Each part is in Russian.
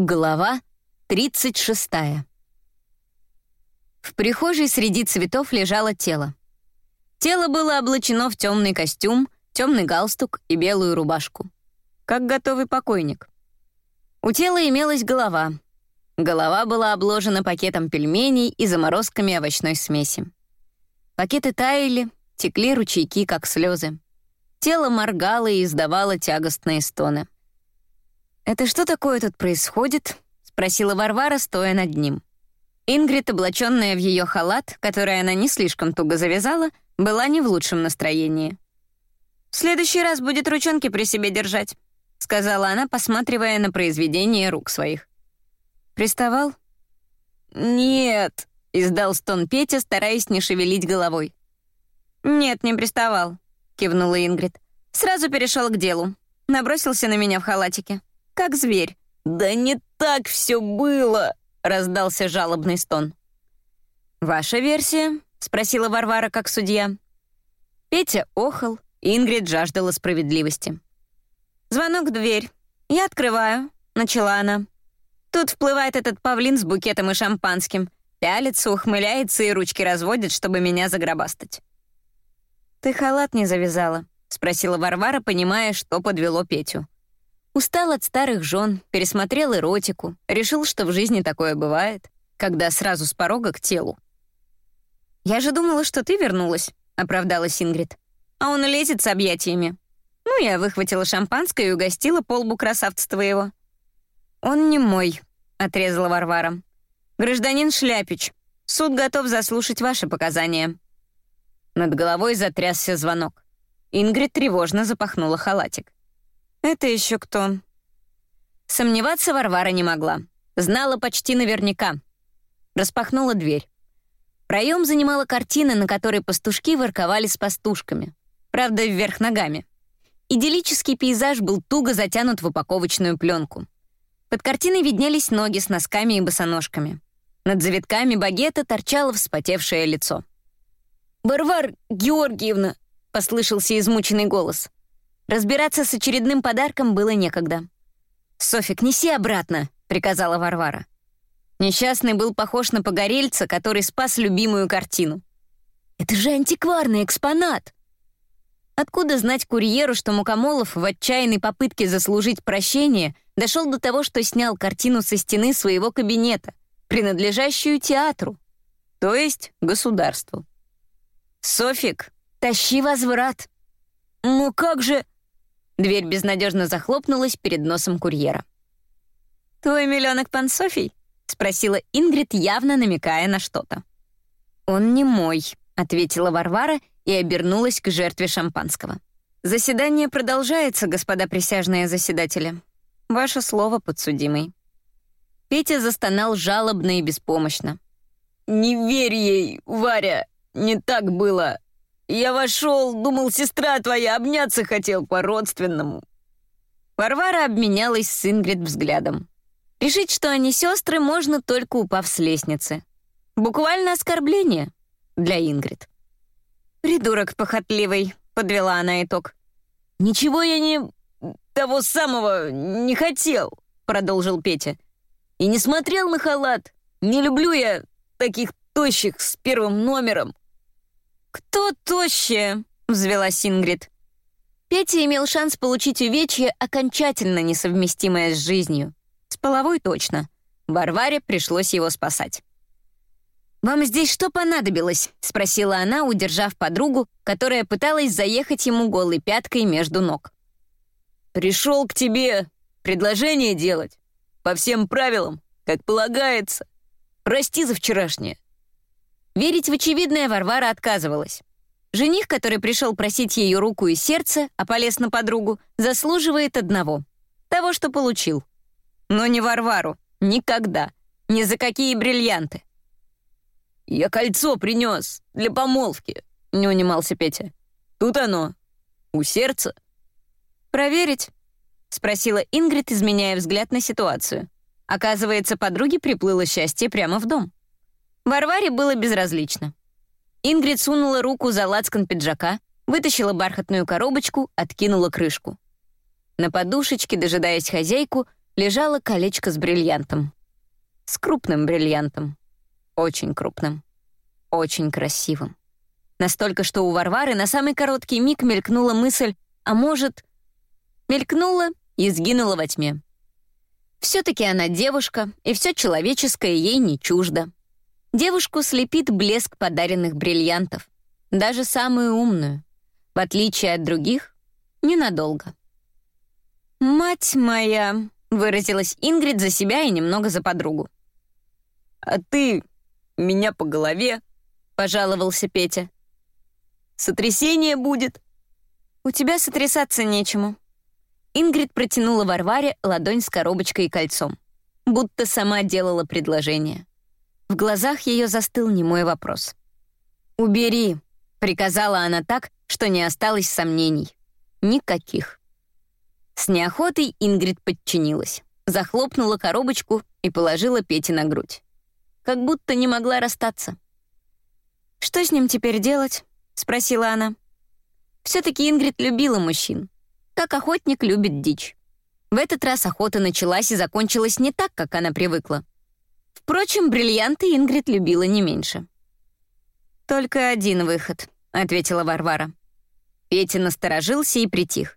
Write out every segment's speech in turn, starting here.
Глава 36. В прихожей среди цветов лежало тело. Тело было облачено в темный костюм, темный галстук и белую рубашку. Как готовый покойник. У тела имелась голова. Голова была обложена пакетом пельменей и заморозками овощной смеси. Пакеты таяли, текли ручейки, как слезы. Тело моргало и издавало тягостные стоны. «Это что такое тут происходит?» — спросила Варвара, стоя над ним. Ингрид, облаченная в ее халат, который она не слишком туго завязала, была не в лучшем настроении. «В следующий раз будет ручонки при себе держать», — сказала она, посматривая на произведение рук своих. «Приставал?» «Нет», — издал стон Петя, стараясь не шевелить головой. «Нет, не приставал», — кивнула Ингрид. «Сразу перешел к делу. Набросился на меня в халатике как зверь. «Да не так все было!» — раздался жалобный стон. «Ваша версия?» — спросила Варвара как судья. Петя охал, Ингрид жаждала справедливости. «Звонок в дверь. Я открываю», — начала она. Тут вплывает этот павлин с букетом и шампанским. Пялится, ухмыляется и ручки разводит, чтобы меня загробастать. «Ты халат не завязала?» — спросила Варвара, понимая, что подвело Петю. Устал от старых жен, пересмотрел эротику, решил, что в жизни такое бывает, когда сразу с порога к телу. «Я же думала, что ты вернулась», — оправдалась Ингрид. «А он лезет с объятиями». Ну, я выхватила шампанское и угостила полбу красавца твоего. «Он не мой», — отрезала Варвара. «Гражданин Шляпич, суд готов заслушать ваши показания». Над головой затрясся звонок. Ингрид тревожно запахнула халатик. «Это еще кто?» Сомневаться Варвара не могла. Знала почти наверняка. Распахнула дверь. Проем занимала картина, на которой пастушки ворковали с пастушками. Правда, вверх ногами. Идиллический пейзаж был туго затянут в упаковочную пленку. Под картиной виднелись ноги с носками и босоножками. Над завитками багета торчало вспотевшее лицо. «Варвар Георгиевна!» — послышался измученный голос. Разбираться с очередным подарком было некогда. «Софик, неси обратно», — приказала Варвара. Несчастный был похож на погорельца, который спас любимую картину. «Это же антикварный экспонат!» Откуда знать курьеру, что Мукомолов в отчаянной попытке заслужить прощение дошел до того, что снял картину со стены своего кабинета, принадлежащую театру, то есть государству? «Софик, тащи возврат!» «Ну как же...» Дверь безнадежно захлопнулась перед носом курьера. «Твой миллионок пан Софий?» — спросила Ингрид, явно намекая на что-то. «Он не мой», — ответила Варвара и обернулась к жертве шампанского. «Заседание продолжается, господа присяжные заседатели. Ваше слово, подсудимый». Петя застонал жалобно и беспомощно. «Не верь ей, Варя, не так было. Я вошел, думал, сестра твоя, обняться хотел по-родственному». Варвара обменялась с Ингрид взглядом. Решить, что они сестры, можно только упав с лестницы. Буквально оскорбление для Ингрид. «Придурок похотливый», — подвела она итог. «Ничего я не... того самого не хотел», — продолжил Петя. «И не смотрел на халат. Не люблю я таких тощих с первым номером. «Кто тощая?» — взвелась Ингрид. Петя имел шанс получить увечье, окончательно несовместимое с жизнью. С половой точно. Варваре пришлось его спасать. «Вам здесь что понадобилось?» — спросила она, удержав подругу, которая пыталась заехать ему голой пяткой между ног. «Пришел к тебе предложение делать. По всем правилам, как полагается. Прости за вчерашнее. Верить в очевидное Варвара отказывалась. Жених, который пришел просить ее руку и сердце, а полез на подругу, заслуживает одного — того, что получил. Но не Варвару. Никогда. Ни за какие бриллианты. «Я кольцо принес для помолвки», — не унимался Петя. «Тут оно. У сердца». «Проверить?» — спросила Ингрид, изменяя взгляд на ситуацию. Оказывается, подруге приплыло счастье прямо в дом. Варваре было безразлично. Ингрид сунула руку за лацкан пиджака, вытащила бархатную коробочку, откинула крышку. На подушечке, дожидаясь хозяйку, лежало колечко с бриллиантом. С крупным бриллиантом. Очень крупным. Очень красивым. Настолько, что у Варвары на самый короткий миг мелькнула мысль, а может... Мелькнула и сгинула во тьме. Все-таки она девушка, и все человеческое ей не чуждо. Девушку слепит блеск подаренных бриллиантов, даже самую умную. В отличие от других, ненадолго. «Мать моя!» — выразилась Ингрид за себя и немного за подругу. «А ты меня по голове», — пожаловался Петя. «Сотрясение будет». «У тебя сотрясаться нечему». Ингрид протянула Варваре ладонь с коробочкой и кольцом, будто сама делала предложение. В глазах ее застыл немой вопрос. «Убери», — приказала она так, что не осталось сомнений. Никаких. С неохотой Ингрид подчинилась, захлопнула коробочку и положила Пете на грудь. Как будто не могла расстаться. «Что с ним теперь делать?» — спросила она. Все-таки Ингрид любила мужчин, как охотник любит дичь. В этот раз охота началась и закончилась не так, как она привыкла. Впрочем, бриллианты Ингрид любила не меньше. «Только один выход», — ответила Варвара. Петя насторожился и притих.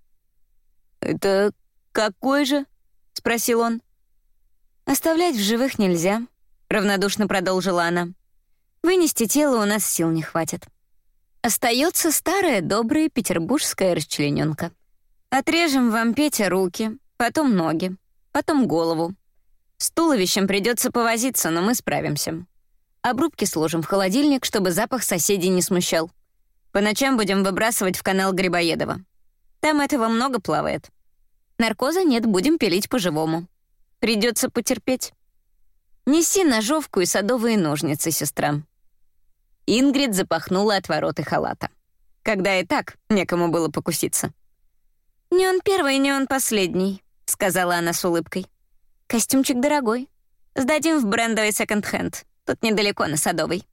«Это какой же?» — спросил он. «Оставлять в живых нельзя», — равнодушно продолжила она. «Вынести тело у нас сил не хватит. Остается старая добрая петербургская расчлененка. Отрежем вам, Петя, руки, потом ноги, потом голову, с туловищем придется повозиться, но мы справимся. Обрубки сложим в холодильник, чтобы запах соседей не смущал. По ночам будем выбрасывать в канал Грибоедова. Там этого много плавает. Наркоза нет, будем пилить по-живому. Придется потерпеть. Неси ножовку и садовые ножницы, сестра. Ингрид запахнула отвороты халата. Когда и так некому было покуситься. «Не он первый, не он последний», — сказала она с улыбкой. Костюмчик дорогой. Сдадим в брендовый секонд-хенд. Тут недалеко, на Садовой.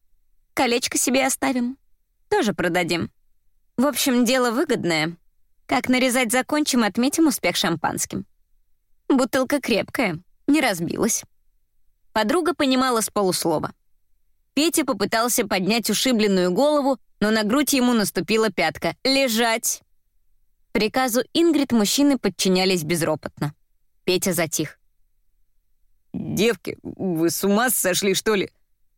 Колечко себе оставим. Тоже продадим. В общем, дело выгодное. Как нарезать закончим, отметим успех шампанским. Бутылка крепкая, не разбилась. Подруга понимала с полуслова. Петя попытался поднять ушибленную голову, но на грудь ему наступила пятка. «Лежать!» Приказу Ингрид мужчины подчинялись безропотно. Петя затих. «Девки, вы с ума сошли, что ли?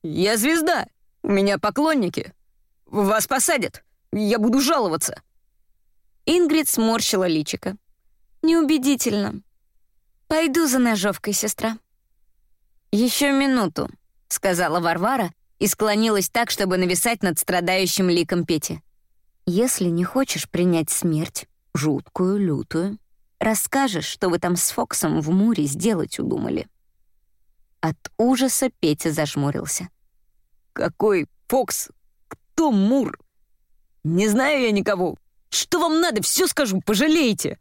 Я звезда, у меня поклонники. Вас посадят, я буду жаловаться». Ингрид сморщила личико. «Неубедительно. Пойду за ножовкой, сестра». «Еще минуту», — сказала Варвара и склонилась так, чтобы нависать над страдающим ликом Пети. «Если не хочешь принять смерть, жуткую, лютую, расскажешь, что вы там с Фоксом в Муре сделать удумали». От ужаса Петя зажмурился. «Какой Фокс? Кто Мур? Не знаю я никого. Что вам надо? Все скажу, пожалеете!»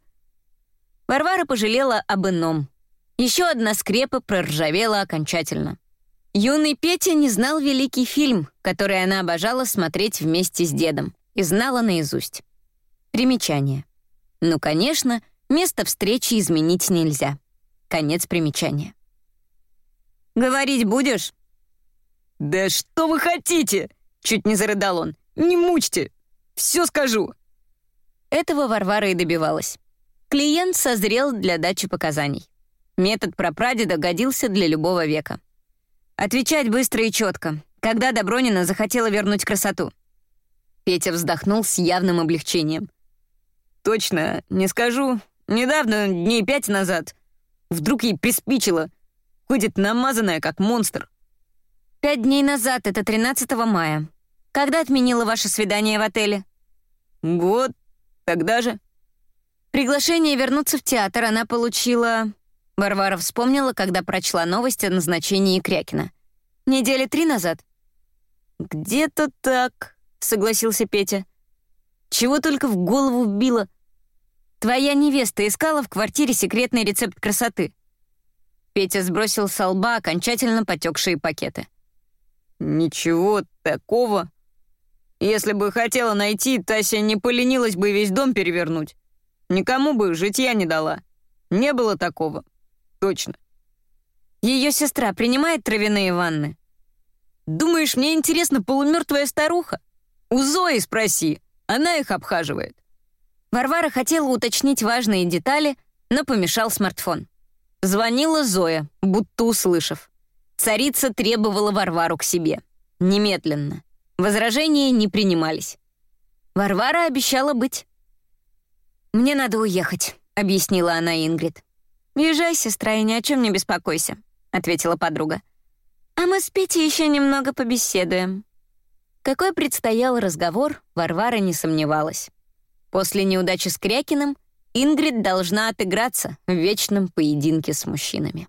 Варвара пожалела об ином. Еще одна скрепа проржавела окончательно. Юный Петя не знал великий фильм, который она обожала смотреть вместе с дедом, и знала наизусть. Примечание. Ну, конечно, место встречи изменить нельзя. Конец примечания. Говорить будешь?» «Да что вы хотите?» — чуть не зарыдал он. «Не мучьте! Все скажу!» Этого Варвара и добивалась. Клиент созрел для дачи показаний. Метод прапрадеда годился для любого века. Отвечать быстро и четко, когда Добронина захотела вернуть красоту. Петя вздохнул с явным облегчением. «Точно, не скажу. Недавно, дней пять назад, вдруг ей приспичило — Ходит намазанная, как монстр. Пять дней назад, это 13 мая. Когда отменила ваше свидание в отеле? Вот, тогда же. Приглашение вернуться в театр она получила... Варвара вспомнила, когда прочла новость о назначении Крякина. Недели три назад. «Где-то так», — согласился Петя. «Чего только в голову вбило. Твоя невеста искала в квартире секретный рецепт красоты. Петя сбросил с лба окончательно потекшие пакеты. «Ничего такого. Если бы хотела найти, Тася не поленилась бы весь дом перевернуть. Никому бы житья не дала. Не было такого. точно. Ее сестра принимает травяные ванны? Думаешь, мне интересна полумертвая старуха? У Зои спроси, она их обхаживает. Варвара хотела уточнить важные детали, но помешал смартфон. Звонила Зоя, будто услышав. Царица требовала Варвару к себе. Немедленно. Возражения не принимались. Варвара обещала быть. «Мне надо уехать», — объяснила она Ингрид. «Езжай, сестра, и ни о чем не беспокойся», — ответила подруга. «А мы с Петей еще немного побеседуем». Какой предстоял разговор, Варвара не сомневалась. После неудачи с Крякиным Ингрид должна отыграться в вечном поединке с мужчинами.